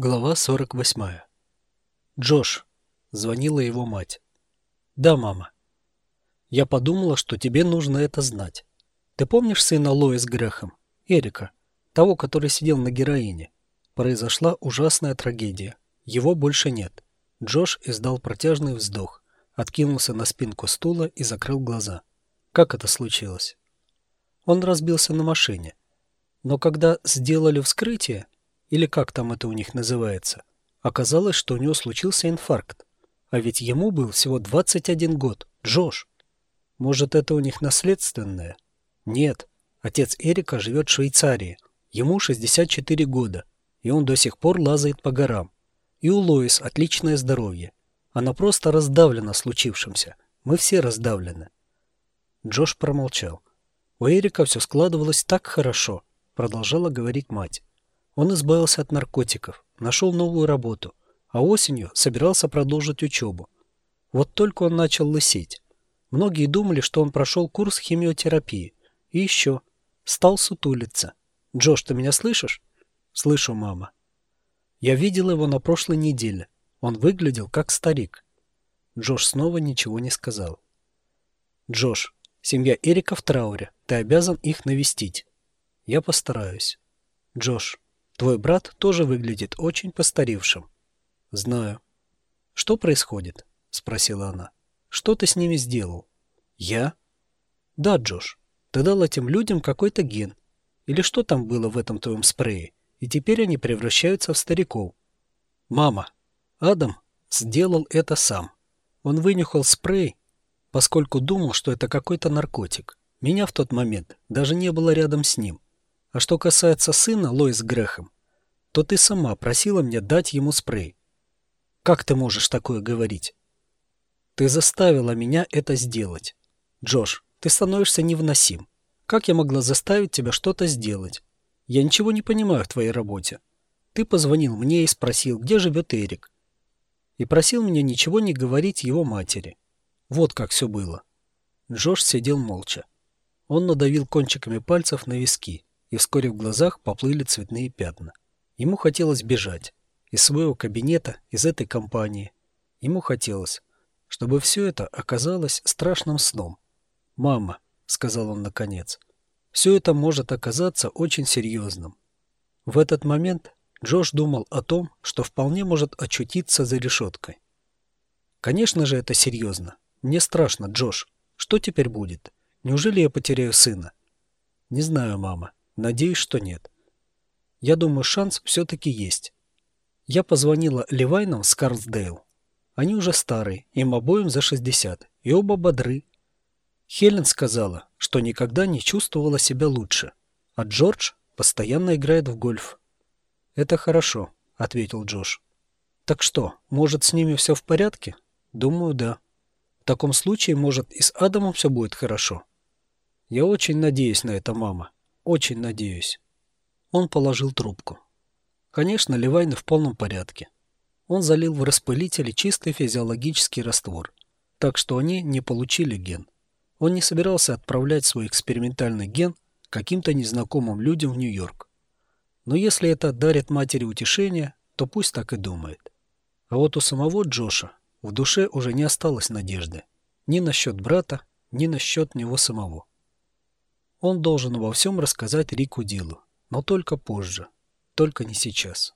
Глава 48. Джош. Звонила его мать. Да, мама. Я подумала, что тебе нужно это знать. Ты помнишь сына Лоис Грехом? Эрика. Того, который сидел на героине. Произошла ужасная трагедия. Его больше нет. Джош издал протяжный вздох, откинулся на спинку стула и закрыл глаза. Как это случилось? Он разбился на машине. Но когда сделали вскрытие, или как там это у них называется, оказалось, что у него случился инфаркт. А ведь ему был всего 21 год. Джош. Может, это у них наследственное? Нет. Отец Эрика живет в Швейцарии. Ему 64 года. И он до сих пор лазает по горам. И у Лоис отличное здоровье. Она просто раздавлена случившимся. Мы все раздавлены. Джош промолчал. У Эрика все складывалось так хорошо, продолжала говорить мать. Он избавился от наркотиков, нашел новую работу, а осенью собирался продолжить учебу. Вот только он начал лысеть. Многие думали, что он прошел курс химиотерапии. И еще. Стал сутулиться. «Джош, ты меня слышишь?» «Слышу, мама». «Я видел его на прошлой неделе. Он выглядел как старик». Джош снова ничего не сказал. «Джош, семья Эрика в трауре. Ты обязан их навестить». «Я постараюсь». «Джош, Твой брат тоже выглядит очень постаревшим. Знаю. Что происходит? Спросила она. Что ты с ними сделал? Я? Да, Джош. Ты дал этим людям какой-то ген. Или что там было в этом твоем спрее? И теперь они превращаются в стариков. Мама. Адам сделал это сам. Он вынюхал спрей, поскольку думал, что это какой-то наркотик. Меня в тот момент даже не было рядом с ним. А что касается сына Лоис Грехом, то ты сама просила меня дать ему спрей. Как ты можешь такое говорить? Ты заставила меня это сделать. Джош, ты становишься невыносим. Как я могла заставить тебя что-то сделать? Я ничего не понимаю в твоей работе. Ты позвонил мне и спросил, где живет Эрик. И просил меня ничего не говорить его матери. Вот как все было. Джош сидел молча. Он надавил кончиками пальцев на виски и вскоре в глазах поплыли цветные пятна. Ему хотелось бежать. Из своего кабинета, из этой компании. Ему хотелось, чтобы все это оказалось страшным сном. «Мама», — сказал он наконец, — «все это может оказаться очень серьезным». В этот момент Джош думал о том, что вполне может очутиться за решеткой. «Конечно же это серьезно. Мне страшно, Джош. Что теперь будет? Неужели я потеряю сына?» «Не знаю, мама. Надеюсь, что нет. Я думаю, шанс все-таки есть. Я позвонила Левайнам с Карлсдейл. Они уже старые, им обоим за 60, и оба бодры. Хелен сказала, что никогда не чувствовала себя лучше, а Джордж постоянно играет в гольф. «Это хорошо», — ответил Джош. «Так что, может, с ними все в порядке?» «Думаю, да. В таком случае, может, и с Адамом все будет хорошо?» «Я очень надеюсь на это, мама. Очень надеюсь». Он положил трубку. Конечно, Левайны в полном порядке. Он залил в распылителе чистый физиологический раствор, так что они не получили ген. Он не собирался отправлять свой экспериментальный ген каким-то незнакомым людям в Нью-Йорк. Но если это дарит матери утешение, то пусть так и думает. А вот у самого Джоша в душе уже не осталось надежды. Ни насчет брата, ни насчет него самого. Он должен во всем рассказать Рику Дилу. Но только позже. Только не сейчас.